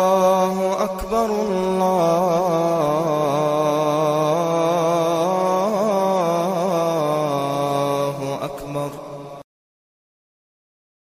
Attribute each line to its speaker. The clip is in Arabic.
Speaker 1: الله أكبر الله أكبر